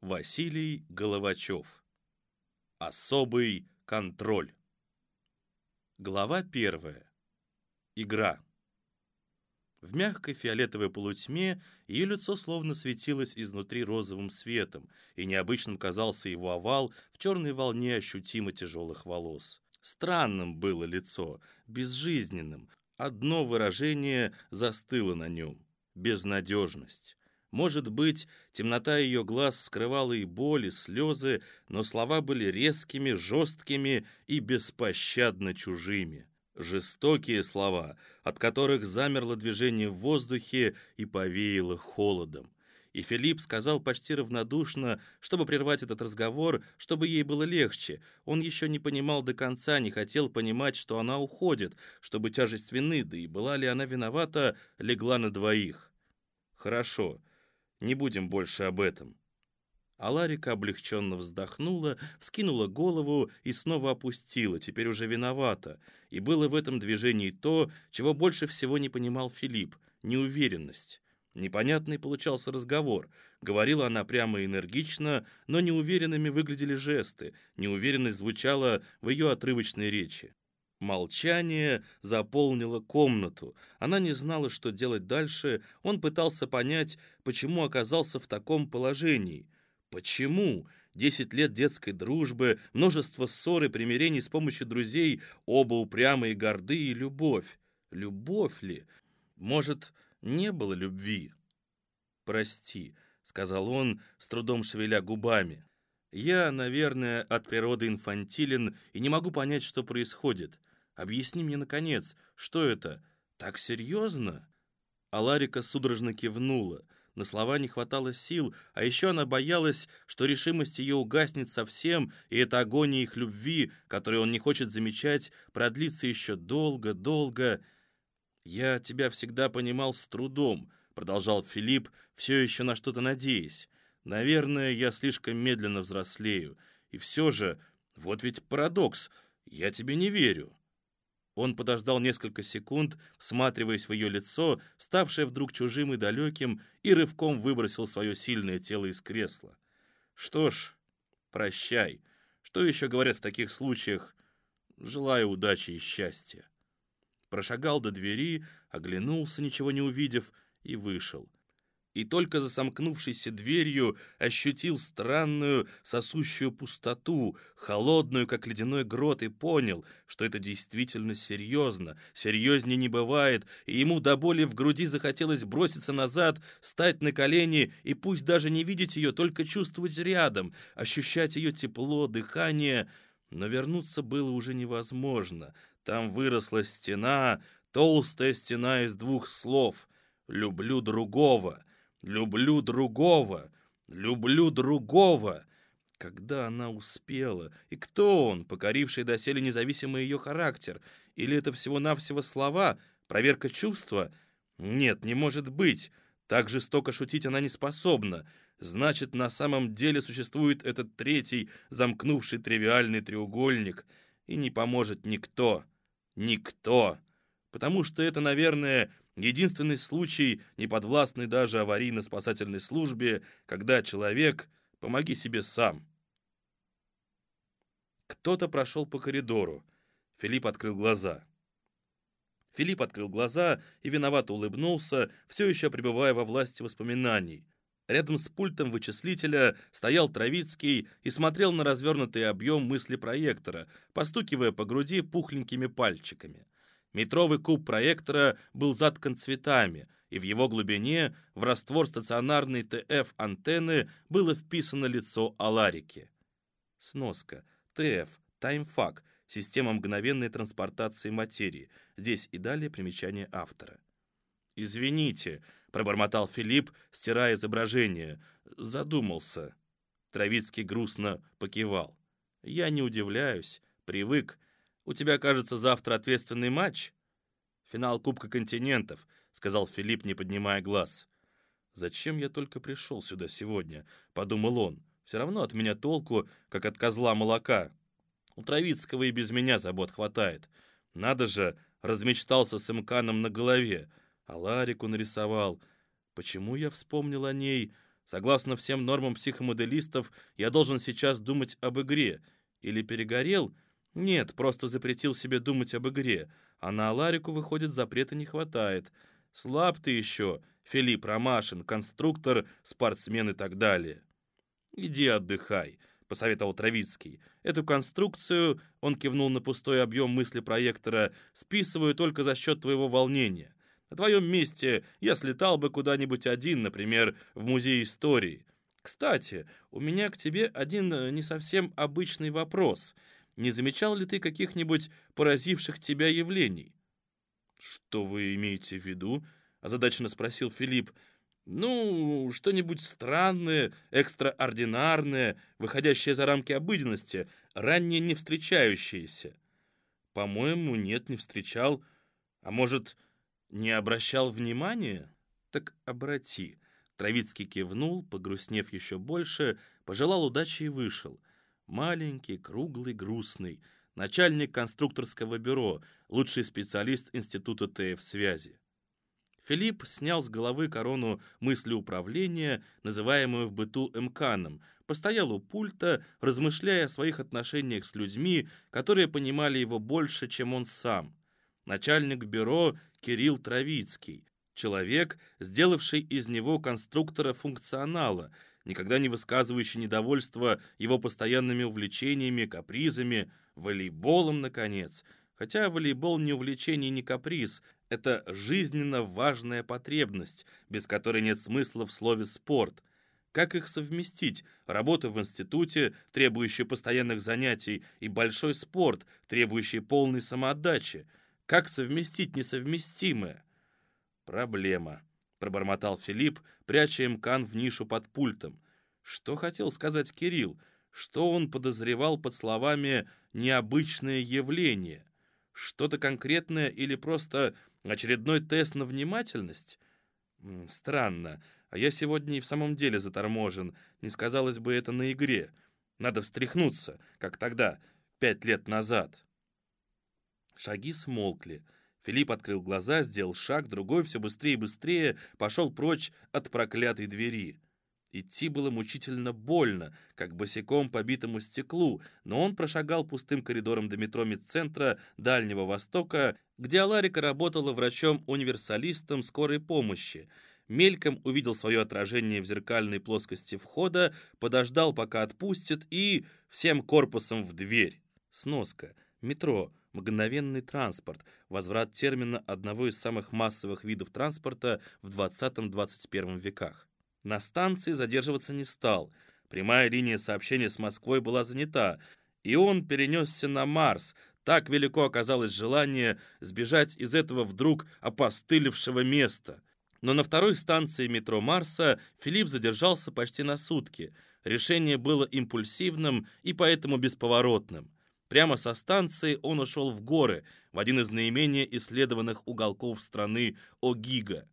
Василий Головачев. Особый контроль. Глава первая. Игра. В мягкой фиолетовой полутьме ее лицо словно светилось изнутри розовым светом, и необычным казался его овал в черной волне ощутимо тяжелых волос. Странным было лицо, безжизненным. Одно выражение застыло на нем — безнадежность. Может быть, темнота ее глаз скрывала и боль, и слезы, но слова были резкими, жесткими и беспощадно чужими. Жестокие слова, от которых замерло движение в воздухе и повеяло холодом. И Филипп сказал почти равнодушно, чтобы прервать этот разговор, чтобы ей было легче. Он еще не понимал до конца, не хотел понимать, что она уходит, чтобы тяжесть вины, да и была ли она виновата, легла на двоих. «Хорошо, не будем больше об этом». Аларика облегченно вздохнула, вскинула голову и снова опустила, теперь уже виновата. И было в этом движении то, чего больше всего не понимал Филипп — неуверенность. Непонятный получался разговор. Говорила она прямо и энергично, но неуверенными выглядели жесты, неуверенность звучала в ее отрывочной речи. Молчание заполнило комнату. Она не знала, что делать дальше. Он пытался понять, почему оказался в таком положении. Почему? Десять лет детской дружбы, множество ссор и примирений с помощью друзей, оба упрямые, горды и любовь. Любовь ли? Может, не было любви? «Прости», — сказал он, с трудом шевеля губами. «Я, наверное, от природы инфантилен и не могу понять, что происходит. Объясни мне, наконец, что это? Так серьезно?» Аларика судорожно кивнула. На слова не хватало сил, а еще она боялась, что решимость ее угаснет совсем, и эта агония их любви, которую он не хочет замечать, продлится еще долго-долго. «Я тебя всегда понимал с трудом», — продолжал Филипп, все еще на что-то надеясь. «Наверное, я слишком медленно взрослею. И все же, вот ведь парадокс, я тебе не верю». Он подождал несколько секунд, всматриваясь в ее лицо, ставшее вдруг чужим и далеким, и рывком выбросил свое сильное тело из кресла. «Что ж, прощай. Что еще говорят в таких случаях? Желаю удачи и счастья». Прошагал до двери, оглянулся, ничего не увидев, и вышел и только за сомкнувшейся дверью ощутил странную сосущую пустоту, холодную, как ледяной грот, и понял, что это действительно серьезно, серьезнее не бывает, и ему до боли в груди захотелось броситься назад, стать на колени и пусть даже не видеть ее, только чувствовать рядом, ощущать ее тепло, дыхание, но вернуться было уже невозможно. Там выросла стена, толстая стена из двух слов «люблю другого», Люблю другого, люблю другого. Когда она успела? И кто он, покоривший доселе независимый ее характер? Или это всего-навсего слова, проверка чувства? Нет, не может быть. Так жестоко шутить она не способна. Значит, на самом деле существует этот третий, замкнувший тривиальный треугольник. И не поможет никто. Никто. Потому что это, наверное, Единственный случай, не подвластный даже аварийно-спасательной службе, когда человек «помоги себе сам». Кто-то прошел по коридору. Филипп открыл глаза. Филипп открыл глаза и виновато улыбнулся, все еще пребывая во власти воспоминаний. Рядом с пультом вычислителя стоял Травицкий и смотрел на развернутый объем мысли проектора, постукивая по груди пухленькими пальчиками. Метровый куб проектора был заткан цветами, и в его глубине, в раствор стационарной ТФ-антенны, было вписано лицо Аларики. Сноска. ТФ. Таймфак. Система мгновенной транспортации материи. Здесь и далее примечание автора. «Извините», — пробормотал Филипп, стирая изображение. «Задумался». Травицкий грустно покивал. «Я не удивляюсь. Привык. У тебя, кажется, завтра ответственный матч?» «Финал Кубка континентов», — сказал Филипп, не поднимая глаз. «Зачем я только пришел сюда сегодня?» — подумал он. «Все равно от меня толку, как от козла молока. У Травицкого и без меня забот хватает. Надо же, размечтался с имканом на голове, а Ларику нарисовал. Почему я вспомнил о ней? Согласно всем нормам психомоделистов, я должен сейчас думать об игре. Или перегорел? Нет, просто запретил себе думать об игре. А на Аларику, выходит, запрета не хватает. Слаб ты еще, Филипп Ромашин, конструктор, спортсмен и так далее. Иди отдыхай, посоветовал Травицкий. Эту конструкцию, он кивнул на пустой объем мысли проектора, списываю только за счет твоего волнения. На твоем месте я слетал бы куда-нибудь один, например, в музей истории. Кстати, у меня к тебе один э, не совсем обычный вопрос. Не замечал ли ты каких-нибудь поразивших тебя явлений? Что вы имеете в виду? озадаченно спросил Филипп. Ну, что-нибудь странное, экстраординарное, выходящее за рамки обыденности, ранее не встречающееся. По-моему, нет, не встречал. А может, не обращал внимания? Так обрати. Травицкий кивнул, погрустнев еще больше, пожелал удачи и вышел. Маленький, круглый, грустный. Начальник конструкторского бюро, лучший специалист Института ТФ-связи. Филипп снял с головы корону мыслеуправления, называемую в быту эмканом, постоял у пульта, размышляя о своих отношениях с людьми, которые понимали его больше, чем он сам. Начальник бюро Кирилл Травицкий, человек, сделавший из него конструктора функционала, никогда не высказывающий недовольство его постоянными увлечениями, капризами, волейболом, наконец. Хотя волейбол не увлечение, не каприз, это жизненно важная потребность, без которой нет смысла в слове «спорт». Как их совместить? Работа в институте, требующая постоянных занятий, и большой спорт, требующий полной самоотдачи – как совместить несовместимое? Проблема, пробормотал Филипп, пряча МКАН в нишу под пультом. Что хотел сказать Кирилл? Что он подозревал под словами «необычное явление»? Что-то конкретное или просто очередной тест на внимательность? Странно. А я сегодня и в самом деле заторможен. Не сказалось бы это на игре. Надо встряхнуться, как тогда, пять лет назад. Шаги смолкли. Филипп открыл глаза, сделал шаг, другой все быстрее и быстрее пошел прочь от проклятой двери. Идти было мучительно больно, как босиком по битому стеклу, но он прошагал пустым коридором до метро медцентра Дальнего Востока, где Аларика работала врачом-универсалистом скорой помощи. Мельком увидел свое отражение в зеркальной плоскости входа, подождал, пока отпустит, и всем корпусом в дверь. Сноска. Метро мгновенный транспорт, возврат термина одного из самых массовых видов транспорта в 20-21 веках. На станции задерживаться не стал. Прямая линия сообщения с Москвой была занята, и он перенесся на Марс. Так велико оказалось желание сбежать из этого вдруг опостылевшего места. Но на второй станции метро Марса Филипп задержался почти на сутки. Решение было импульсивным и поэтому бесповоротным. Прямо со станции он ушел в горы, в один из наименее исследованных уголков страны Огига.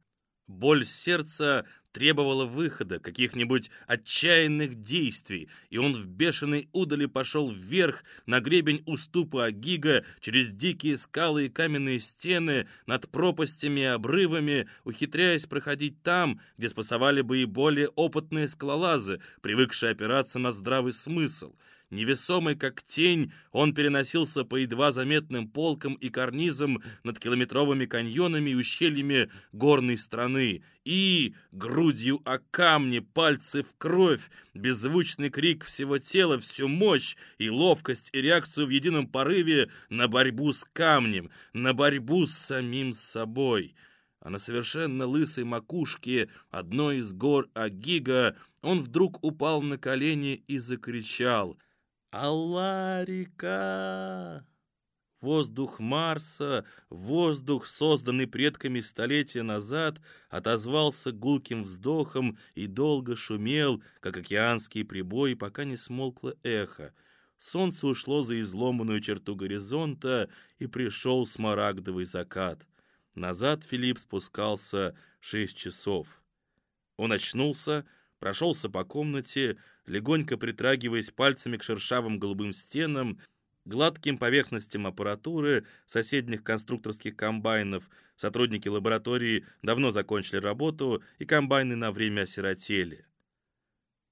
Боль сердца требовала выхода, каких-нибудь отчаянных действий, и он в бешеной удали пошел вверх на гребень уступа Агига, через дикие скалы и каменные стены, над пропастями и обрывами, ухитряясь проходить там, где спасовали бы и более опытные скалолазы, привыкшие опираться на здравый смысл — Невесомый как тень, он переносился по едва заметным полкам и карнизам над километровыми каньонами и ущельями горной страны. И, грудью о камни, пальцы в кровь, беззвучный крик всего тела, всю мощь и ловкость и реакцию в едином порыве на борьбу с камнем, на борьбу с самим собой. А на совершенно лысой макушке одной из гор Агига он вдруг упал на колени и закричал — Аларика! Воздух Марса, воздух, созданный предками столетия назад, отозвался гулким вздохом и долго шумел, как океанский прибой, пока не смолкло эхо. Солнце ушло за изломанную черту горизонта, и пришел смарагдовый закат. Назад Филипп спускался шесть часов. Он очнулся, прошелся по комнате, легонько притрагиваясь пальцами к шершавым голубым стенам, гладким поверхностям аппаратуры соседних конструкторских комбайнов. Сотрудники лаборатории давно закончили работу, и комбайны на время осиротели.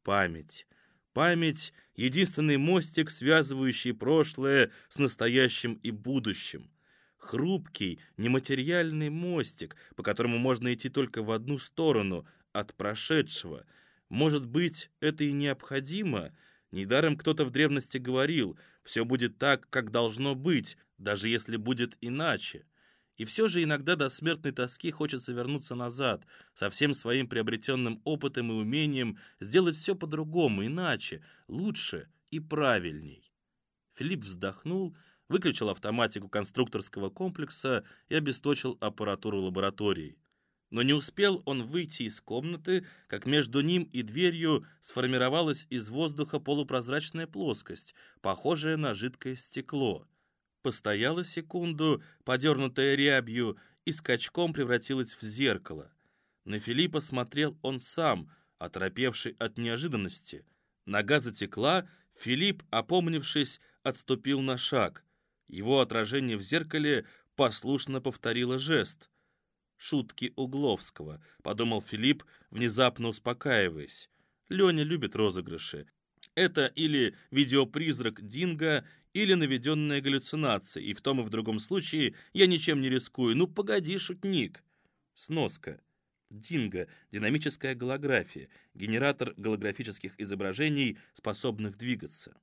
память. Память — единственный мостик, связывающий прошлое с настоящим и будущим. Хрупкий, нематериальный мостик, по которому можно идти только в одну сторону, от прошедшего. Может быть, это и необходимо? Недаром кто-то в древности говорил, все будет так, как должно быть, даже если будет иначе. И все же иногда до смертной тоски хочется вернуться назад, со всем своим приобретенным опытом и умением сделать все по-другому, иначе, лучше и правильней. Филипп вздохнул, выключил автоматику конструкторского комплекса и обесточил аппаратуру лаборатории. Но не успел он выйти из комнаты, как между ним и дверью сформировалась из воздуха полупрозрачная плоскость, похожая на жидкое стекло. Постояла секунду, подернутая рябью, и скачком превратилась в зеркало. На Филиппа смотрел он сам, оторопевший от неожиданности. Нога затекла, Филипп, опомнившись, отступил на шаг. Его отражение в зеркале послушно повторило жест шутки Угловского», — подумал Филипп, внезапно успокаиваясь. «Леня любит розыгрыши. Это или видеопризрак Динго, или наведенная галлюцинация, и в том и в другом случае я ничем не рискую. Ну, погоди, шутник!» Сноска. Динго — динамическая голография, генератор голографических изображений, способных двигаться.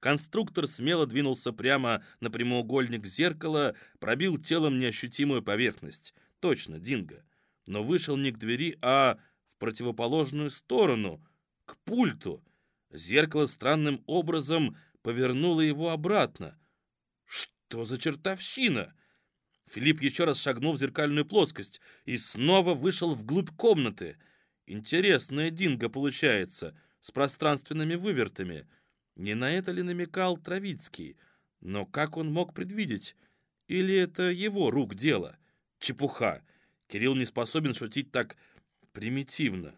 Конструктор смело двинулся прямо на прямоугольник зеркала, пробил телом неощутимую поверхность. Точно, Динго. Но вышел не к двери, а в противоположную сторону, к пульту. Зеркало странным образом повернуло его обратно. Что за чертовщина? Филипп еще раз шагнул в зеркальную плоскость и снова вышел вглубь комнаты. Интересная Динго получается, с пространственными вывертами. Не на это ли намекал Травицкий? Но как он мог предвидеть? Или это его рук дело? Чепуха. Кирилл не способен шутить так примитивно.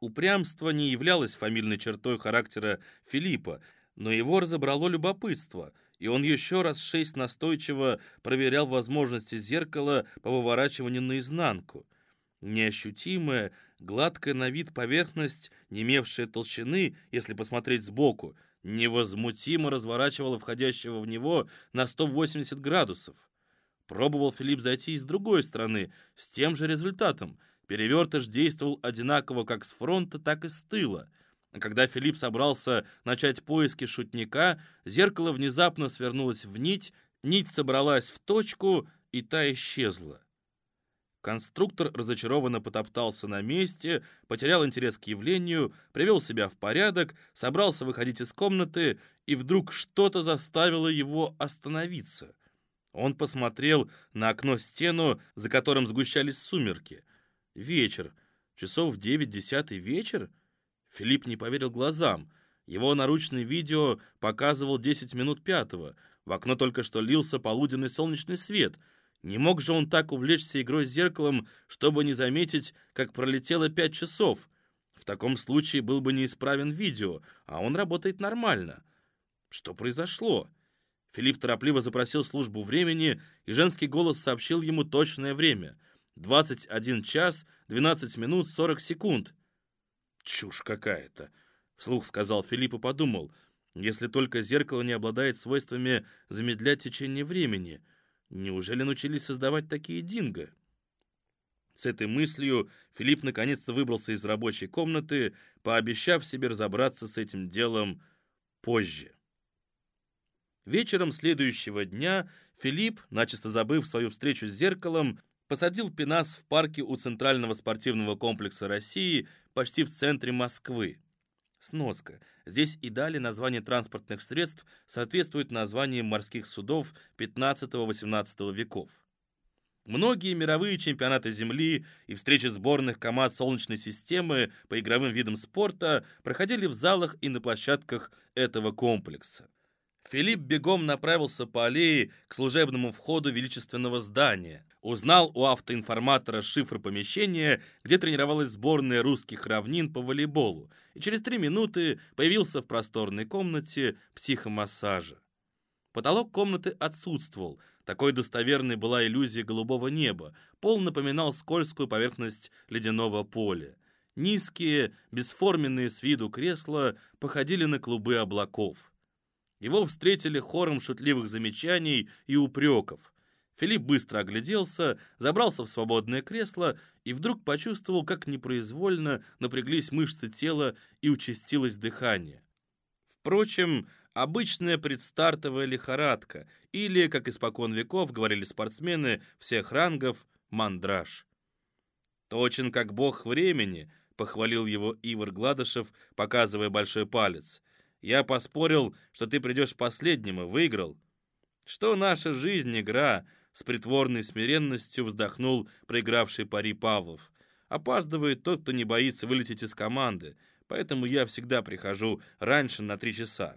Упрямство не являлось фамильной чертой характера Филиппа, но его разобрало любопытство, и он еще раз шесть настойчиво проверял возможности зеркала по выворачиванию наизнанку. Неощутимая, гладкая на вид поверхность, не имевшая толщины, если посмотреть сбоку, невозмутимо разворачивала входящего в него на 180 градусов. Пробовал Филипп зайти и с другой стороны, с тем же результатом. Перевертыш действовал одинаково как с фронта, так и с тыла. Когда Филипп собрался начать поиски шутника, зеркало внезапно свернулось в нить, нить собралась в точку, и та исчезла. Конструктор разочарованно потоптался на месте, потерял интерес к явлению, привел себя в порядок, собрался выходить из комнаты, и вдруг что-то заставило его остановиться — он посмотрел на окно-стену, за которым сгущались сумерки. Вечер. Часов девять-десятый вечер? Филипп не поверил глазам. Его наручный видео показывал 10 минут пятого. В окно только что лился полуденный солнечный свет. Не мог же он так увлечься игрой с зеркалом, чтобы не заметить, как пролетело пять часов. В таком случае был бы неисправен видео, а он работает нормально. Что произошло? Филипп торопливо запросил службу времени, и женский голос сообщил ему точное время. 21 час, 12 минут, 40 секунд. «Чушь какая-то», — вслух сказал Филипп и подумал, «если только зеркало не обладает свойствами замедлять течение времени. Неужели научились создавать такие динго?» С этой мыслью Филипп наконец-то выбрался из рабочей комнаты, пообещав себе разобраться с этим делом позже. Вечером следующего дня Филипп, начисто забыв свою встречу с зеркалом, посадил пенас в парке у Центрального спортивного комплекса России почти в центре Москвы. Сноска. Здесь и далее название транспортных средств соответствует названиям морских судов 15-18 веков. Многие мировые чемпионаты Земли и встречи сборных команд Солнечной системы по игровым видам спорта проходили в залах и на площадках этого комплекса. Филипп бегом направился по аллее к служебному входу величественного здания. Узнал у автоинформатора шифр помещения, где тренировалась сборная русских равнин по волейболу, и через три минуты появился в просторной комнате психомассажа. Потолок комнаты отсутствовал, такой достоверной была иллюзия голубого неба, пол напоминал скользкую поверхность ледяного поля. Низкие, бесформенные с виду кресла походили на клубы облаков. Его встретили хором шутливых замечаний и упреков. Филипп быстро огляделся, забрался в свободное кресло и вдруг почувствовал, как непроизвольно напряглись мышцы тела и участилось дыхание. Впрочем, обычная предстартовая лихорадка или, как испокон веков говорили спортсмены всех рангов, мандраж. «Точен как бог времени», — похвалил его Ивар Гладышев, показывая большой палец. «Я поспорил, что ты придешь последним и выиграл». «Что наша жизнь, игра?» С притворной смиренностью вздохнул проигравший пари Павлов. «Опаздывает тот, кто не боится вылететь из команды, поэтому я всегда прихожу раньше на три часа».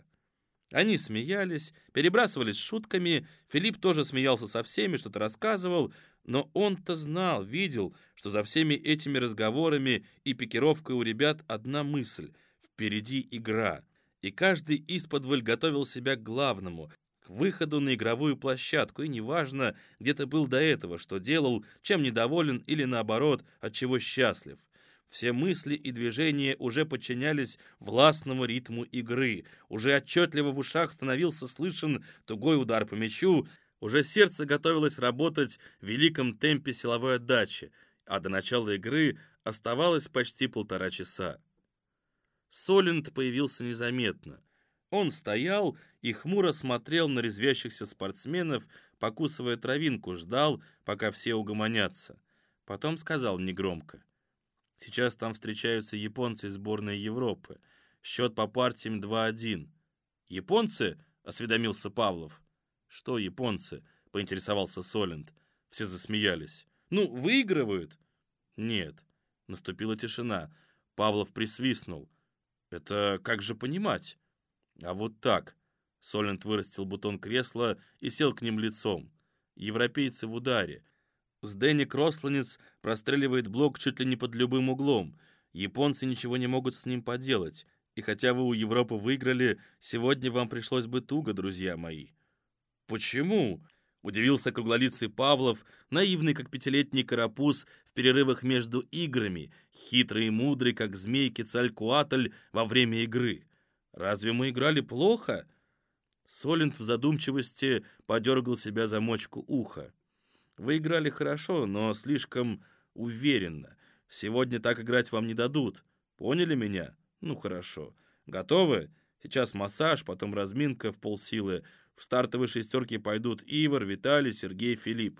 Они смеялись, перебрасывались шутками, Филипп тоже смеялся со всеми, что-то рассказывал, но он-то знал, видел, что за всеми этими разговорами и пикировкой у ребят одна мысль — впереди игра. И каждый исподволь готовил себя к главному, выходу на игровую площадку, и неважно, где ты был до этого, что делал, чем недоволен или наоборот, от чего счастлив. Все мысли и движения уже подчинялись властному ритму игры, уже отчетливо в ушах становился слышен тугой удар по мячу, уже сердце готовилось работать в великом темпе силовой отдачи, а до начала игры оставалось почти полтора часа. Солент появился незаметно. Он стоял и хмуро смотрел на резвящихся спортсменов, покусывая травинку, ждал, пока все угомонятся. Потом сказал негромко. «Сейчас там встречаются японцы из сборной Европы. Счет по партиям 2-1». «Японцы?» — осведомился Павлов. «Что японцы?» — поинтересовался Солент. Все засмеялись. «Ну, выигрывают?» «Нет». Наступила тишина. Павлов присвистнул. «Это как же понимать?» А вот так. Солент вырастил бутон кресла и сел к ним лицом. Европейцы в ударе. Сденик Росланец простреливает блок чуть ли не под любым углом. Японцы ничего не могут с ним поделать. И хотя вы у Европы выиграли, сегодня вам пришлось бы туго, друзья мои. Почему? Удивился круглолицый Павлов, наивный, как пятилетний карапуз в перерывах между играми, хитрый и мудрый, как змей Кецалькуатль во время игры. Разве мы играли плохо?» Солент в задумчивости подергал себя за мочку уха. «Вы играли хорошо, но слишком уверенно. Сегодня так играть вам не дадут. Поняли меня? Ну, хорошо. Готовы? Сейчас массаж, потом разминка в полсилы. В стартовые шестерки пойдут Ивар, Виталий, Сергей, Филипп.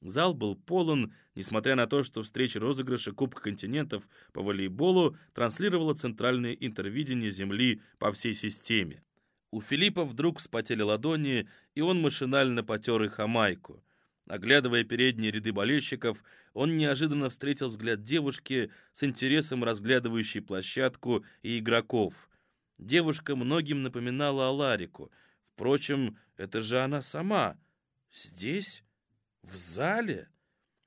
Зал был полон, несмотря на то, что встреча розыгрыша Кубка континентов по волейболу транслировала центральное интервидение Земли по всей системе. У Филиппа вдруг вспотели ладони, и он машинально потер их о майку. Оглядывая передние ряды болельщиков, он неожиданно встретил взгляд девушки с интересом разглядывающей площадку и игроков. Девушка многим напоминала Аларику. Впрочем, это же она сама. Здесь? В зале?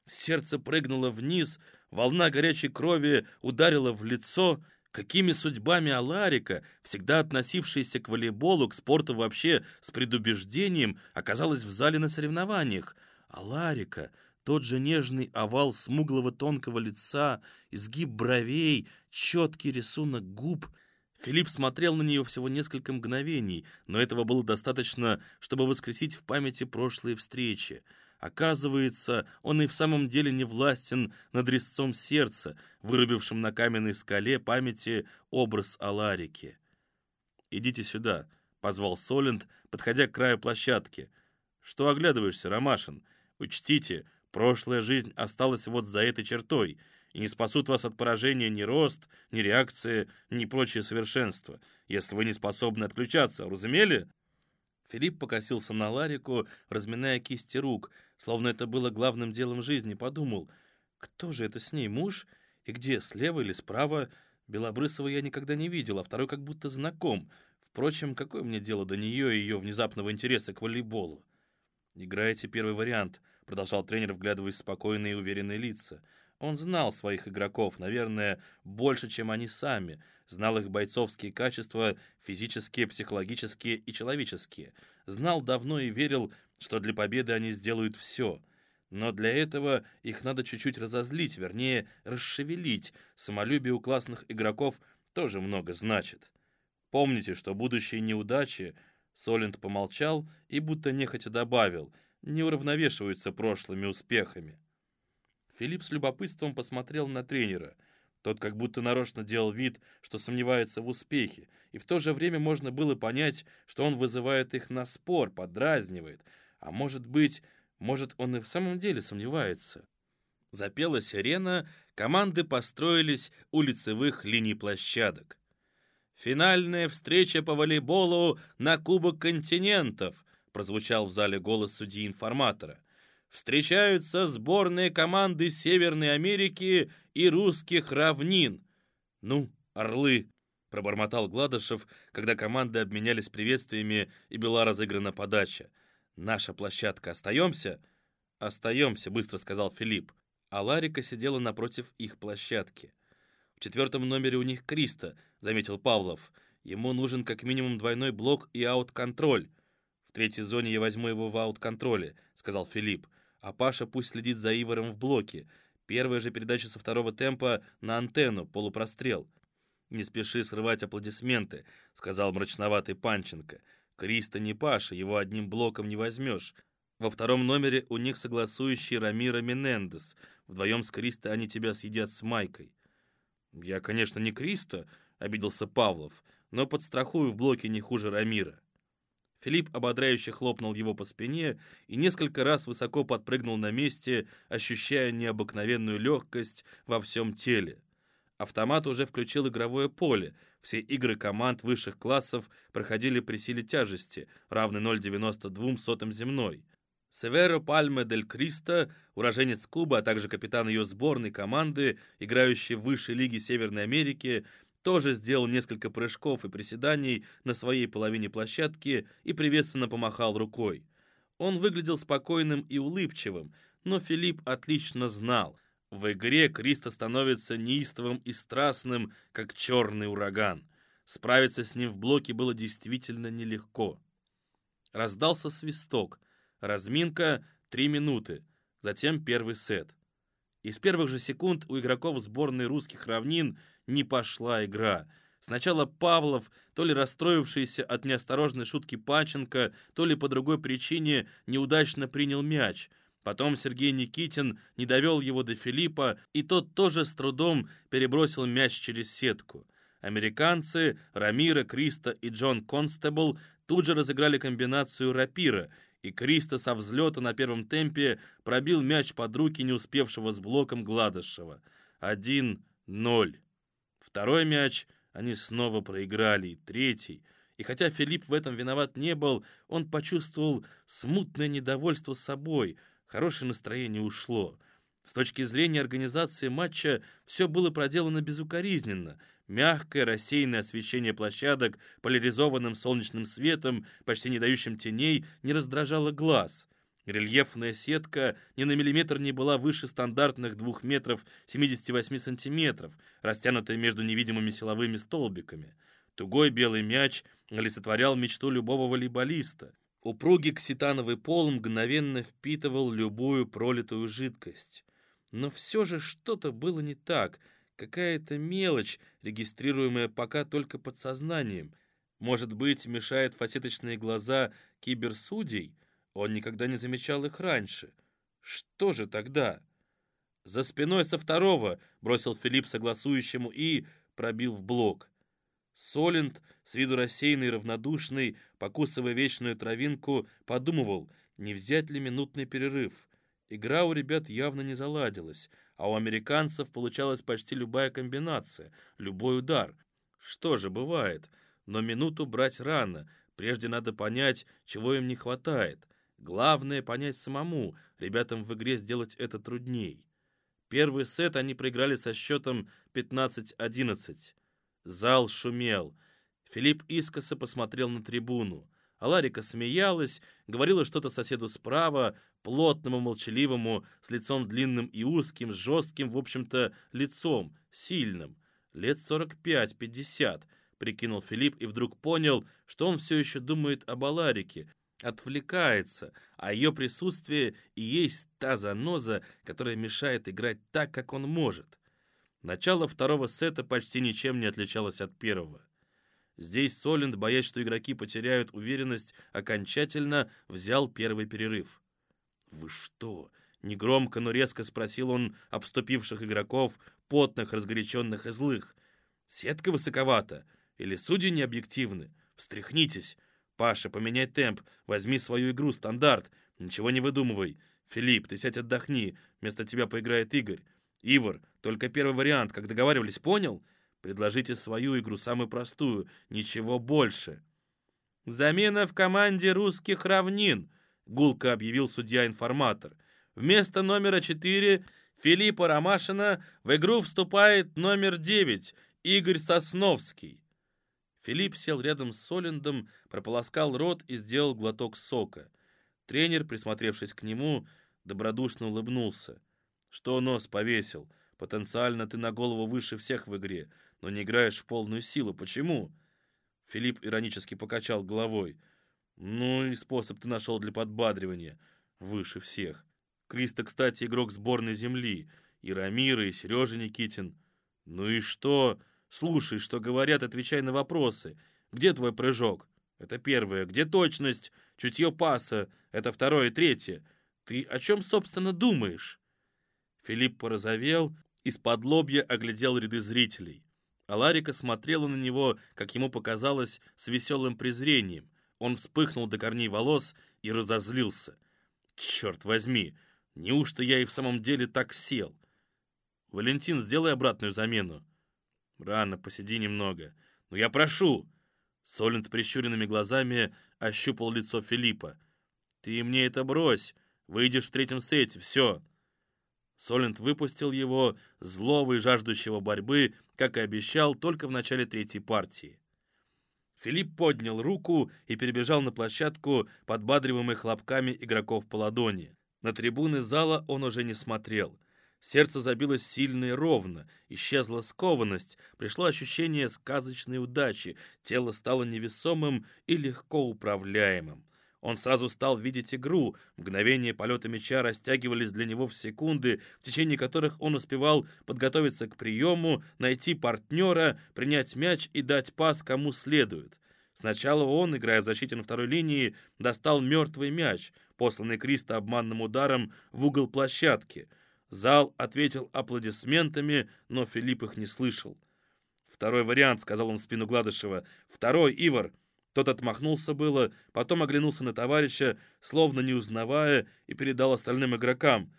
Сердце прыгнуло вниз, волна горячей крови ударила в лицо. Какими судьбами Аларика, всегда относившаяся к волейболу, к спорту вообще с предубеждением, оказалась в зале на соревнованиях? Аларика, тот же нежный овал смуглого тонкого лица, изгиб бровей, четкий рисунок губ — Филипп смотрел на нее всего несколько мгновений, но этого было достаточно, чтобы воскресить в памяти прошлые встречи. Оказывается, он и в самом деле не властен над резцом сердца, вырубившим на каменной скале памяти образ Аларики. «Идите сюда», — позвал Солент, подходя к краю площадки. «Что оглядываешься, Ромашин? Учтите, прошлая жизнь осталась вот за этой чертой, и не спасут вас от поражения ни рост, ни реакция, ни прочее совершенство, если вы не способны отключаться, разумели?» Филипп покосился на Ларику, разминая кисти рук, словно это было главным делом жизни, подумал, кто же это с ней, муж? И где, слева или справа? Белобрысова я никогда не видел, а второй как будто знаком. Впрочем, какое мне дело до нее и ее внезапного интереса к волейболу? «Играете первый вариант», — продолжал тренер, вглядываясь в спокойные и уверенные лица. Он знал своих игроков, наверное, больше, чем они сами, знал их бойцовские качества, физические, психологические и человеческие, знал давно и верил, что для победы они сделают все. Но для этого их надо чуть-чуть разозлить, вернее, расшевелить. Самолюбие у классных игроков тоже много значит. Помните, что будущие неудачи, Солент помолчал и будто нехотя добавил, не уравновешиваются прошлыми успехами. Филипп с любопытством посмотрел на тренера. Тот как будто нарочно делал вид, что сомневается в успехе, и в то же время можно было понять, что он вызывает их на спор, подразнивает. А может быть, может, он и в самом деле сомневается. Запела сирена, команды построились у лицевых линий площадок. «Финальная встреча по волейболу на Кубок континентов», прозвучал в зале голос судьи-информатора. «Встречаются сборные команды Северной Америки и русских равнин». «Ну, орлы», — пробормотал Гладышев, когда команды обменялись приветствиями и была разыграна подача. «Наша площадка. Остаемся?» «Остаемся», — быстро сказал Филипп. А Ларика сидела напротив их площадки. В четвертом номере у них Криста, заметил Павлов. Ему нужен как минимум двойной блок и аут-контроль. В третьей зоне я возьму его в аут-контроле, сказал Филипп. А Паша пусть следит за Ивором в блоке. Первая же передача со второго темпа на антенну, полупрострел. «Не спеши срывать аплодисменты», — сказал мрачноватый Панченко. «Криста не Паша, его одним блоком не возьмешь. Во втором номере у них согласующий Рамира Менендес. Вдвоем с Кристо они тебя съедят с Майкой. «Я, конечно, не Криста», — обиделся Павлов, «но подстрахую в блоке не хуже Рамира». Филипп ободряюще хлопнул его по спине и несколько раз высоко подпрыгнул на месте, ощущая необыкновенную легкость во всем теле. Автомат уже включил игровое поле. Все игры команд высших классов проходили при силе тяжести, равной 0,92 сотым земной. Северо Пальме дель Кристо, уроженец Кубы, а также капитан ее сборной команды, играющий в высшей лиге Северной Америки, тоже сделал несколько прыжков и приседаний на своей половине площадки и приветственно помахал рукой. Он выглядел спокойным и улыбчивым, но Филипп отлично знал, в игре Кристо становится неистовым и страстным, как черный ураган. Справиться с ним в блоке было действительно нелегко. Раздался свисток — Разминка — три минуты, затем первый сет. Из первых же секунд у игроков сборной русских равнин не пошла игра. Сначала Павлов, то ли расстроившийся от неосторожной шутки Паченко, то ли по другой причине неудачно принял мяч. Потом Сергей Никитин не довел его до Филиппа, и тот тоже с трудом перебросил мяч через сетку. Американцы, Рамира, Криста и Джон Констебл тут же разыграли комбинацию рапира — и Криста со взлета на первом темпе пробил мяч под руки не успевшего с блоком Гладышева. 1-0. Второй мяч они снова проиграли, и третий. И хотя Филипп в этом виноват не был, он почувствовал смутное недовольство собой, хорошее настроение ушло. С точки зрения организации матча все было проделано безукоризненно — Мягкое рассеянное освещение площадок поляризованным солнечным светом, почти не дающим теней, не раздражало глаз. Рельефная сетка ни на миллиметр не была выше стандартных 2 метров 78 сантиметров, растянутая между невидимыми силовыми столбиками. Тугой белый мяч олицетворял мечту любого волейболиста. Упругий кситановый пол мгновенно впитывал любую пролитую жидкость. Но все же что-то было не так — Какая-то мелочь, регистрируемая пока только подсознанием. Может быть, мешает фасеточные глаза киберсудей? Он никогда не замечал их раньше. Что же тогда? «За спиной со второго!» — бросил Филипп согласующему и пробил в блок. Солент, с виду рассеянный и равнодушный, покусывая вечную травинку, подумывал, не взять ли минутный перерыв. Игра у ребят явно не заладилась а у американцев получалась почти любая комбинация, любой удар. Что же, бывает, но минуту брать рано, прежде надо понять, чего им не хватает. Главное — понять самому, ребятам в игре сделать это трудней. Первый сет они проиграли со счетом 15-11. Зал шумел. Филипп искоса посмотрел на трибуну. Аларика смеялась, говорила что-то соседу справа, плотному, молчаливому, с лицом длинным и узким, с жестким, в общем-то, лицом, сильным. Лет 45-50, прикинул Филипп и вдруг понял, что он все еще думает об Аларике, отвлекается, а ее присутствие и есть та заноза, которая мешает играть так, как он может. Начало второго сета почти ничем не отличалось от первого. Здесь Солинд, боясь, что игроки потеряют уверенность, окончательно взял первый перерыв. «Вы что?» — негромко, но резко спросил он обступивших игроков, потных, разгоряченных и злых. «Сетка высоковата? Или судьи не объективны? Встряхнитесь! Паша, поменяй темп, возьми свою игру, стандарт, ничего не выдумывай. Филипп, ты сядь отдохни, вместо тебя поиграет Игорь. Ивар, только первый вариант, как договаривались, понял? Предложите свою игру, самую простую, ничего больше. Замена в команде русских равнин, гулко объявил судья-информатор. Вместо номера 4 Филиппа Ромашина в игру вступает номер 9 Игорь Сосновский. Филипп сел рядом с Солендом, прополоскал рот и сделал глоток сока. Тренер, присмотревшись к нему, добродушно улыбнулся. «Что нос повесил? Потенциально ты на голову выше всех в игре, но не играешь в полную силу. Почему?» Филипп иронически покачал головой. «Ну и способ ты нашел для подбадривания. Выше всех. Криста, кстати, игрок сборной земли. И Рамира, и Сережа Никитин. Ну и что?» Слушай, что говорят, отвечай на вопросы. Где твой прыжок? Это первое. Где точность? Чутье паса? Это второе и третье. Ты о чем, собственно, думаешь?» Филипп порозовел, из-под лобья оглядел ряды зрителей. А Ларика смотрела на него, как ему показалось, с веселым презрением. Он вспыхнул до корней волос и разозлился. «Черт возьми, неужто я и в самом деле так сел?» «Валентин, сделай обратную замену». Рано, посиди немного. Но я прошу!» Солент прищуренными глазами ощупал лицо Филиппа. «Ты мне это брось! Выйдешь в третьем сете, все!» Солент выпустил его, злого и жаждущего борьбы, как и обещал, только в начале третьей партии. Филипп поднял руку и перебежал на площадку, подбадриваемый хлопками игроков по ладони. На трибуны зала он уже не смотрел. Сердце забилось сильно и ровно, исчезла скованность, пришло ощущение сказочной удачи, тело стало невесомым и легко управляемым. Он сразу стал видеть игру, мгновения полета мяча растягивались для него в секунды, в течение которых он успевал подготовиться к приему, найти партнера, принять мяч и дать пас кому следует. Сначала он, играя в защите на второй линии, достал мертвый мяч, посланный Криста обманным ударом в угол площадки — Зал ответил аплодисментами, но Филипп их не слышал. «Второй вариант», — сказал он в спину Гладышева. «Второй, Ивар!» Тот отмахнулся было, потом оглянулся на товарища, словно не узнавая, и передал остальным игрокам.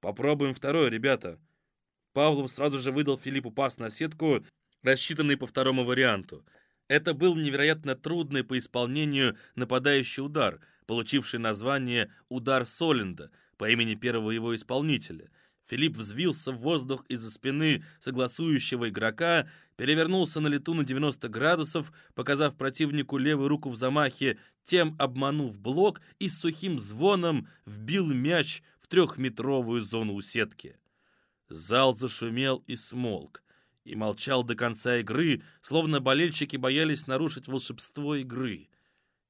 «Попробуем второй, ребята». Павлов сразу же выдал Филиппу пас на сетку, рассчитанный по второму варианту. Это был невероятно трудный по исполнению нападающий удар, получивший название «Удар Соленда» по имени первого его исполнителя — Филипп взвился в воздух из-за спины согласующего игрока, перевернулся на лету на 90 градусов, показав противнику левую руку в замахе, тем обманув блок и с сухим звоном вбил мяч в трехметровую зону сетки. Зал зашумел и смолк, и молчал до конца игры, словно болельщики боялись нарушить волшебство игры.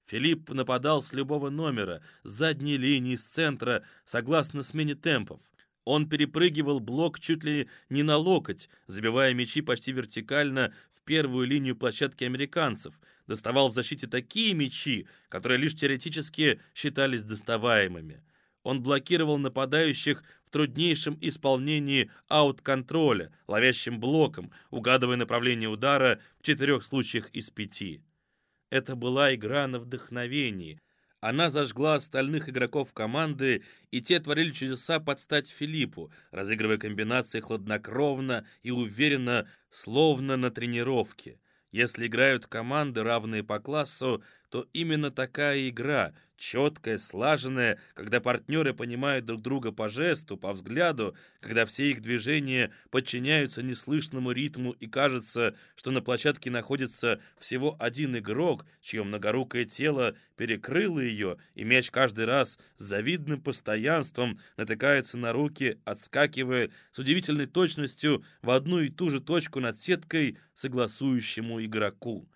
Филипп нападал с любого номера, с задней линии, с центра, согласно смене темпов. Он перепрыгивал блок чуть ли не на локоть, забивая мячи почти вертикально в первую линию площадки американцев, доставал в защите такие мячи, которые лишь теоретически считались доставаемыми. Он блокировал нападающих в труднейшем исполнении аут-контроля, ловящим блоком, угадывая направление удара в четырех случаях из пяти. Это была игра на вдохновении – она зажгла остальных игроков команды, и те творили чудеса под стать Филиппу, разыгрывая комбинации хладнокровно и уверенно, словно на тренировке. Если играют команды, равные по классу, то именно такая игра, четкая, слаженная, когда партнеры понимают друг друга по жесту, по взгляду, когда все их движения подчиняются неслышному ритму и кажется, что на площадке находится всего один игрок, чье многорукое тело перекрыло ее, и мяч каждый раз с завидным постоянством натыкается на руки, отскакивая с удивительной точностью в одну и ту же точку над сеткой согласующему игроку.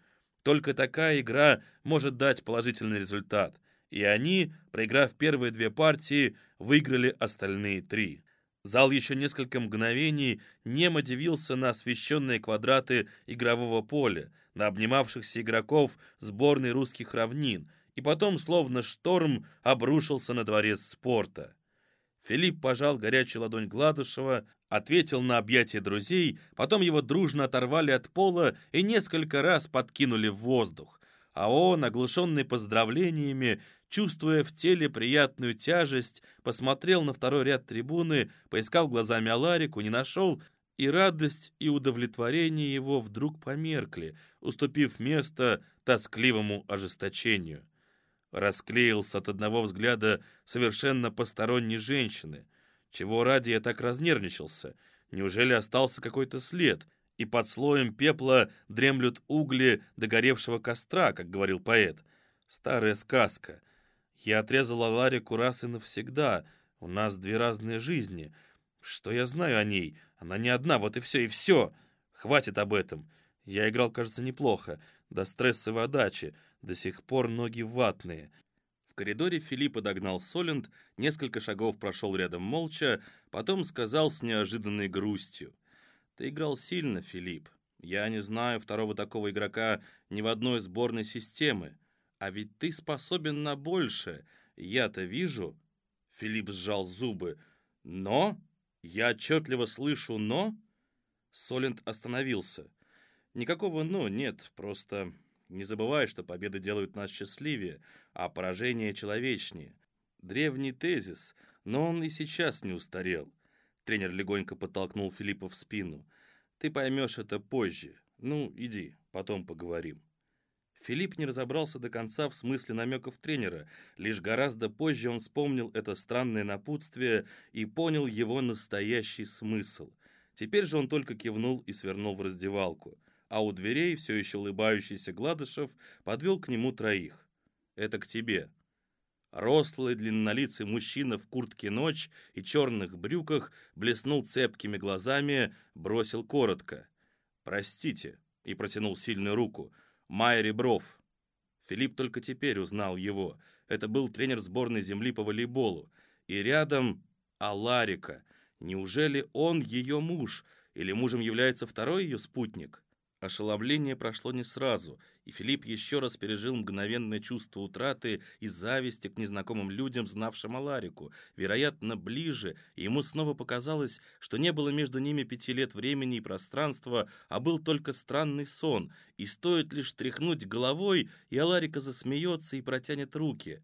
Только такая игра может дать положительный результат. И они, проиграв первые две партии, выиграли остальные три. Зал еще несколько мгновений немо дивился на освещенные квадраты игрового поля, на обнимавшихся игроков сборной русских равнин, и потом, словно шторм, обрушился на дворец спорта. Филипп пожал горячую ладонь Гладышева, ответил на объятия друзей, потом его дружно оторвали от пола и несколько раз подкинули в воздух. А он, оглушенный поздравлениями, чувствуя в теле приятную тяжесть, посмотрел на второй ряд трибуны, поискал глазами Аларику, не нашел, и радость и удовлетворение его вдруг померкли, уступив место тоскливому ожесточению. Расклеился от одного взгляда совершенно посторонней женщины. Чего ради я так разнервничался? Неужели остался какой-то след? И под слоем пепла дремлют угли догоревшего костра, как говорил поэт. Старая сказка. Я отрезал Аларику раз и навсегда. У нас две разные жизни. Что я знаю о ней? Она не одна, вот и все, и все. Хватит об этом. Я играл, кажется, неплохо. До стрессовой отдачи. До сих пор ноги ватные. В коридоре Филипп догнал Солент, несколько шагов прошел рядом молча, потом сказал с неожиданной грустью. «Ты играл сильно, Филипп. Я не знаю второго такого игрока ни в одной сборной системы. А ведь ты способен на большее. Я-то вижу...» Филипп сжал зубы. «Но? Я отчетливо слышу «но»?» Солент остановился. «Никакого «но» нет, просто не забывай, что победы делают нас счастливее, а поражение человечнее. Древний тезис, но он и сейчас не устарел». Тренер легонько подтолкнул Филиппа в спину. «Ты поймешь это позже. Ну, иди, потом поговорим». Филипп не разобрался до конца в смысле намеков тренера, лишь гораздо позже он вспомнил это странное напутствие и понял его настоящий смысл. Теперь же он только кивнул и свернул в раздевалку, а у дверей все еще улыбающийся Гладышев подвел к нему троих. «Это к тебе». Рослый длиннолицый мужчина в куртке ночь и черных брюках блеснул цепкими глазами, бросил коротко. «Простите», и протянул сильную руку – Май Ребров. Филипп только теперь узнал его. Это был тренер сборной земли по волейболу. И рядом Аларика. Неужели он ее муж? Или мужем является второй ее спутник? Ошеломление прошло не сразу, и Филипп еще раз пережил мгновенное чувство утраты и зависти к незнакомым людям, знавшим Аларику. Вероятно, ближе, и ему снова показалось, что не было между ними пяти лет времени и пространства, а был только странный сон, и стоит лишь тряхнуть головой, и Аларика засмеется и протянет руки.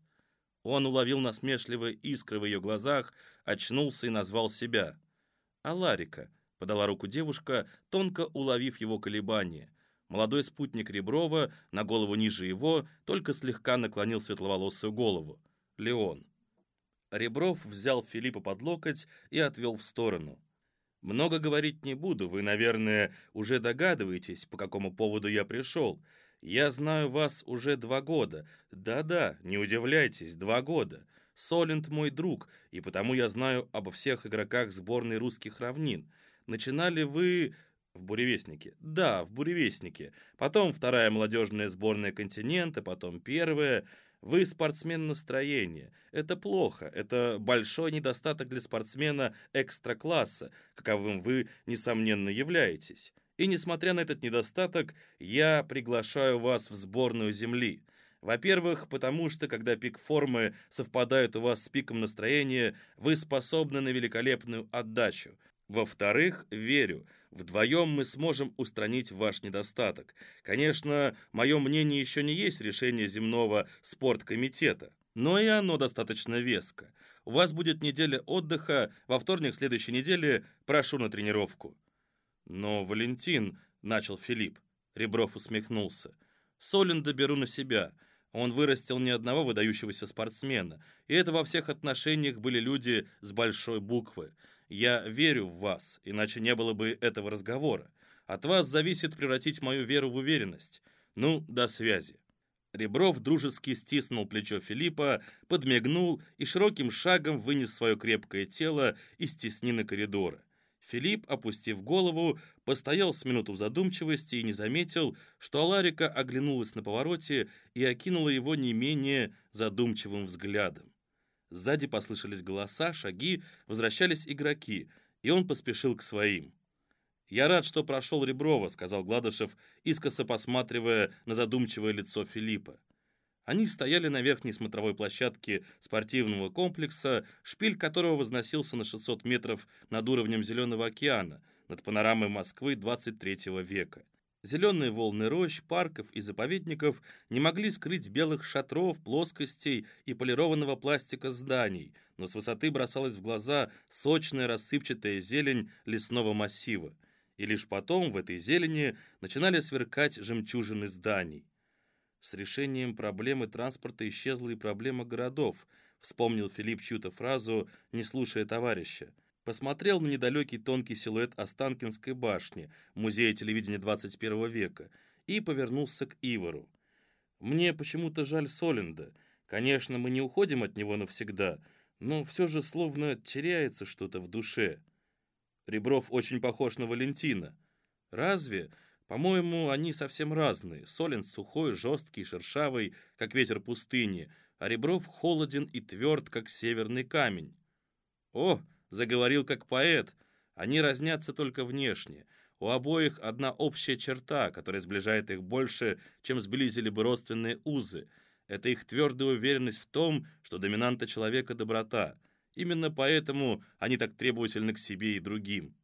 Он уловил насмешливые искры в ее глазах, очнулся и назвал себя. «Аларика», подала руку девушка, тонко уловив его колебания. Молодой спутник Реброва, на голову ниже его, только слегка наклонил светловолосую голову. Леон. Ребров взял Филиппа под локоть и отвел в сторону. «Много говорить не буду, вы, наверное, уже догадываетесь, по какому поводу я пришел. Я знаю вас уже два года. Да-да, не удивляйтесь, два года. Солент мой друг, и потому я знаю обо всех игроках сборной русских равнин. Начинали вы в «Буревестнике». Да, в «Буревестнике». Потом вторая молодежная сборная континента, потом первая. Вы спортсмен настроения. Это плохо. Это большой недостаток для спортсмена экстра-класса, каковым вы, несомненно, являетесь. И несмотря на этот недостаток, я приглашаю вас в сборную Земли. Во-первых, потому что, когда пик формы совпадает у вас с пиком настроения, вы способны на великолепную отдачу. Во-вторых, верю, вдвоем мы сможем устранить ваш недостаток. Конечно, мое мнение еще не есть решение земного спорткомитета, но и оно достаточно веско. У вас будет неделя отдыха, во вторник следующей недели прошу на тренировку». «Но, Валентин», — начал Филипп, Ребров усмехнулся, — «Соленда беру на себя». Он вырастил ни одного выдающегося спортсмена, и это во всех отношениях были люди с большой буквы. Я верю в вас, иначе не было бы этого разговора. От вас зависит превратить мою веру в уверенность. Ну, до связи». Ребров дружески стиснул плечо Филиппа, подмигнул и широким шагом вынес свое крепкое тело из теснины коридора. Филипп, опустив голову, постоял с минуту в задумчивости и не заметил, что Аларика оглянулась на повороте и окинула его не менее задумчивым взглядом. Сзади послышались голоса, шаги, возвращались игроки, и он поспешил к своим. «Я рад, что прошел Реброва», — сказал Гладышев, искоса посматривая на задумчивое лицо Филиппа. Они стояли на верхней смотровой площадке спортивного комплекса, шпиль которого возносился на 600 метров над уровнем Зеленого океана, над панорамой Москвы 23 века. Зеленые волны рощ, парков и заповедников не могли скрыть белых шатров, плоскостей и полированного пластика зданий, но с высоты бросалась в глаза сочная рассыпчатая зелень лесного массива. И лишь потом в этой зелени начинали сверкать жемчужины зданий. С решением проблемы транспорта исчезла и проблема городов, вспомнил Филипп чью-то фразу, не слушая товарища. Посмотрел на недалекий тонкий силуэт Останкинской башни, музея телевидения 21 века, и повернулся к Ивору. «Мне почему-то жаль Соленда. Конечно, мы не уходим от него навсегда, но все же словно теряется что-то в душе. Ребров очень похож на Валентина. Разве? По-моему, они совсем разные. Солин сухой, жесткий, шершавый, как ветер пустыни, а Ребров холоден и тверд, как северный камень. О, заговорил как поэт. Они разнятся только внешне. У обоих одна общая черта, которая сближает их больше, чем сблизили бы родственные узы. Это их твердая уверенность в том, что доминанта человека — доброта. Именно поэтому они так требовательны к себе и другим.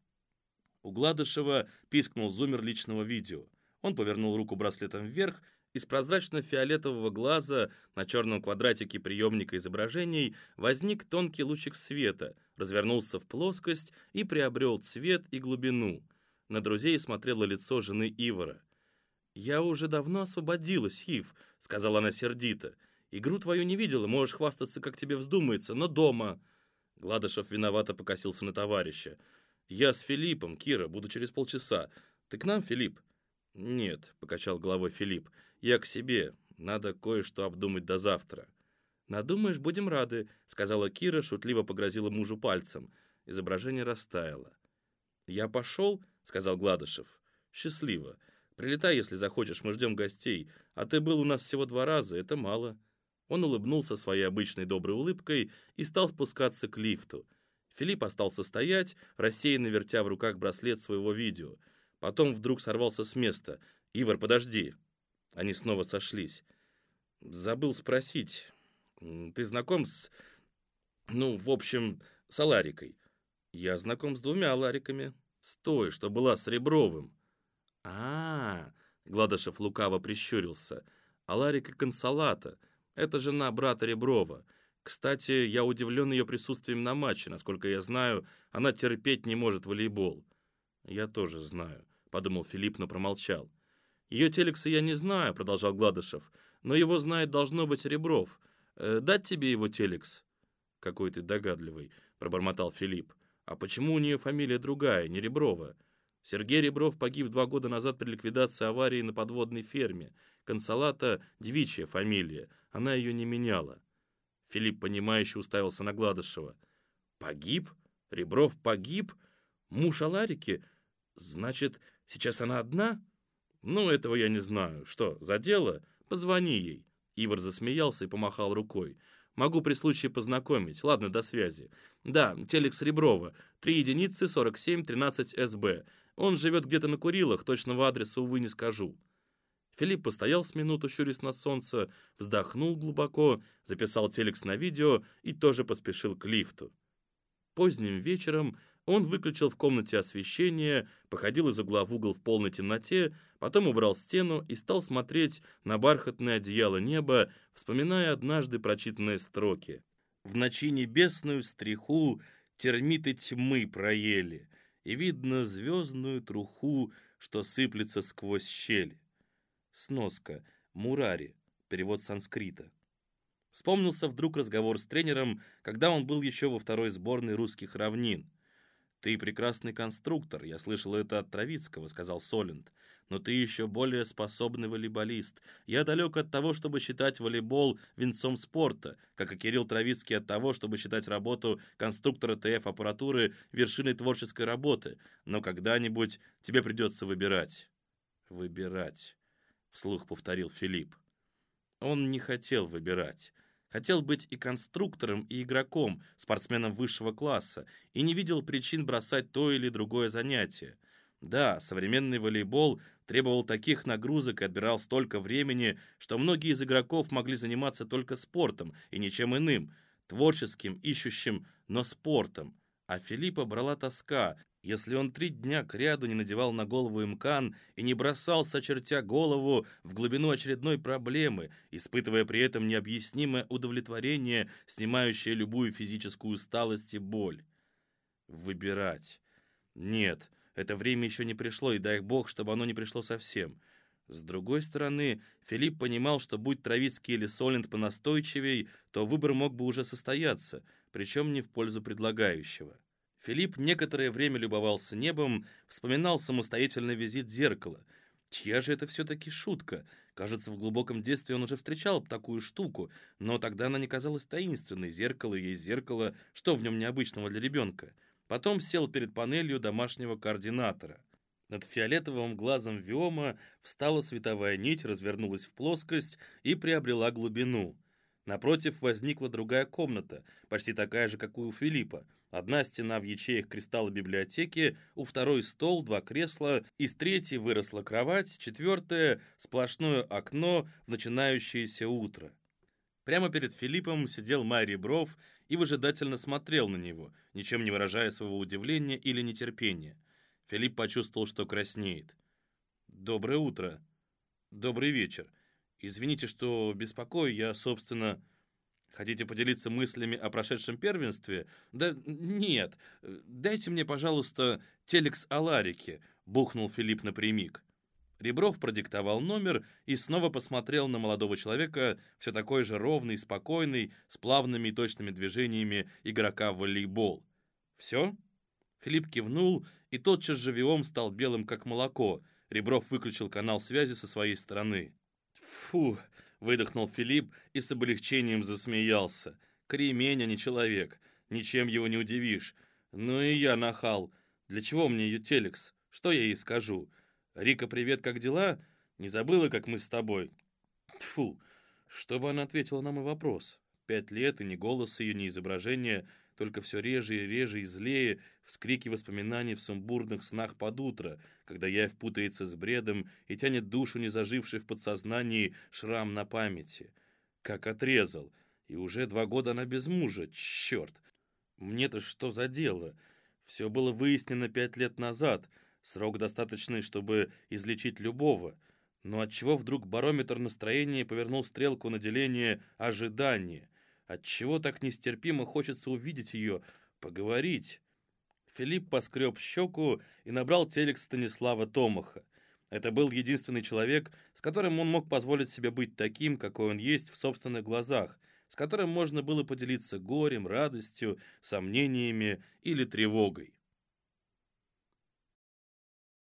У Гладышева пискнул зумер личного видео. Он повернул руку браслетом вверх, из прозрачно-фиолетового глаза на черном квадратике приемника изображений возник тонкий лучик света, развернулся в плоскость и приобрел цвет и глубину. На друзей смотрело лицо жены Ивара. «Я уже давно освободилась, Хив», — сказала она сердито. «Игру твою не видела, можешь хвастаться, как тебе вздумается, но дома...» Гладышев виновато покосился на товарища. «Я с Филиппом, Кира, буду через полчаса. Ты к нам, Филипп?» «Нет», — покачал головой Филипп. «Я к себе. Надо кое-что обдумать до завтра». «Надумаешь, будем рады», — сказала Кира, шутливо погрозила мужу пальцем. Изображение растаяло. «Я пошел», — сказал Гладышев. «Счастливо. Прилетай, если захочешь, мы ждем гостей. А ты был у нас всего два раза, это мало». Он улыбнулся своей обычной доброй улыбкой и стал спускаться к лифту. Филипп остался стоять, рассеянно вертя в руках браслет своего видео. Потом вдруг сорвался с места. «Ивар, подожди!» Они снова сошлись. «Забыл спросить. Ты знаком с... Ну, в общем, с Аларикой?» «Я знаком с двумя Алариками. С той, что была с Ребровым». «А-а-а!» Гладышев лукаво прищурился. «Аларика Консолата. Это жена брата Реброва. Кстати, я удивлен ее присутствием на матче. Насколько я знаю, она терпеть не может волейбол. Я тоже знаю, подумал Филипп, но промолчал. Ее телекса я не знаю, продолжал Гладышев, но его знает должно быть Ребров. Э, дать тебе его телекс? Какой ты догадливый, пробормотал Филипп. А почему у нее фамилия другая, не Реброва? Сергей Ребров погиб два года назад при ликвидации аварии на подводной ферме. Консолата – девичья фамилия, она ее не меняла. Филипп, понимающе уставился на Гладышева. «Погиб? Ребров погиб? Муж Аларики? Значит, сейчас она одна?» «Ну, этого я не знаю. Что, за дело? Позвони ей». Ивар засмеялся и помахал рукой. «Могу при случае познакомить. Ладно, до связи. Да, телекс Реброва. Три единицы, 47, 13 СБ. Он живет где-то на Курилах, точного адреса, увы, не скажу». Филипп постоял с минуту, щурясь на солнце, вздохнул глубоко, записал телекс на видео и тоже поспешил к лифту. Поздним вечером он выключил в комнате освещение, походил из угла в угол в полной темноте, потом убрал стену и стал смотреть на бархатное одеяло неба, вспоминая однажды прочитанные строки. «В ночи небесную стриху термиты тьмы проели, и видно звездную труху, что сыплется сквозь щели. Сноска. Мурари. Перевод санскрита. Вспомнился вдруг разговор с тренером, когда он был еще во второй сборной русских равнин. «Ты прекрасный конструктор, я слышал это от Травицкого», — сказал Солент. «Но ты еще более способный волейболист. Я далек от того, чтобы считать волейбол венцом спорта, как и Кирилл Травицкий от того, чтобы считать работу конструктора ТФ-аппаратуры вершиной творческой работы. Но когда-нибудь тебе придется выбирать». «Выбирать», — вслух повторил Филипп. Он не хотел выбирать. Хотел быть и конструктором, и игроком, спортсменом высшего класса, и не видел причин бросать то или другое занятие. Да, современный волейбол требовал таких нагрузок и отбирал столько времени, что многие из игроков могли заниматься только спортом и ничем иным, творческим, ищущим, но спортом. А Филиппа брала тоска, если он три дня кряду не надевал на голову имкан и не бросался, очертя голову, в глубину очередной проблемы, испытывая при этом необъяснимое удовлетворение, снимающее любую физическую усталость и боль. Выбирать. Нет, это время еще не пришло, и дай бог, чтобы оно не пришло совсем. С другой стороны, Филипп понимал, что будь Травицкий или Солент понастойчивей, то выбор мог бы уже состояться, причем не в пользу предлагающего. Филипп некоторое время любовался небом, вспоминал самостоятельный визит зеркала. Чья же это все-таки шутка? Кажется, в глубоком детстве он уже встречал такую штуку, но тогда она не казалась таинственной. Зеркало есть зеркало, что в нем необычного для ребенка? Потом сел перед панелью домашнего координатора. Над фиолетовым глазом Виома встала световая нить, развернулась в плоскость и приобрела глубину. Напротив возникла другая комната, почти такая же, как у Филиппа. Одна стена в ячеях кристалла библиотеки, у второй стол, два кресла, из третьей выросла кровать, четвертое — сплошное окно в начинающееся утро. Прямо перед Филиппом сидел Майри Бров и выжидательно смотрел на него, ничем не выражая своего удивления или нетерпения. Филипп почувствовал, что краснеет. «Доброе утро. Добрый вечер. Извините, что беспокою, я, собственно...» Хотите поделиться мыслями о прошедшем первенстве? Да нет. Дайте мне, пожалуйста, телекс Аларики, бухнул Филипп напрямик. Ребров продиктовал номер и снова посмотрел на молодого человека, все такой же ровный, спокойный, с плавными и точными движениями игрока в волейбол. «Все?» Филипп кивнул, и тотчас же Виом стал белым, как молоко. Ребров выключил канал связи со своей стороны. «Фу!» Выдохнул Филипп и с облегчением засмеялся. Кремень, а не человек. Ничем его не удивишь. Ну и я нахал. Для чего мне ее телекс? Что я ей скажу? Рика, привет, как дела? Не забыла, как мы с тобой? Тфу. Чтобы она ответила на мой вопрос. Пять лет, и ни голос ее, ни изображение — только все реже и реже и злее вскрики воспоминаний в сумбурных снах под утро, когда я впутается с бредом и тянет душу, не заживший в подсознании шрам на памяти. Как отрезал. И уже два года она без мужа. Черт! Мне-то что за дело? Все было выяснено пять лет назад. Срок достаточный, чтобы излечить любого. Но отчего вдруг барометр настроения повернул стрелку на деление ожидания? Отчего так нестерпимо хочется увидеть ее, поговорить? Филипп поскреб щеку и набрал телек Станислава Томаха. Это был единственный человек, с которым он мог позволить себе быть таким, какой он есть в собственных глазах, с которым можно было поделиться горем, радостью, сомнениями или тревогой.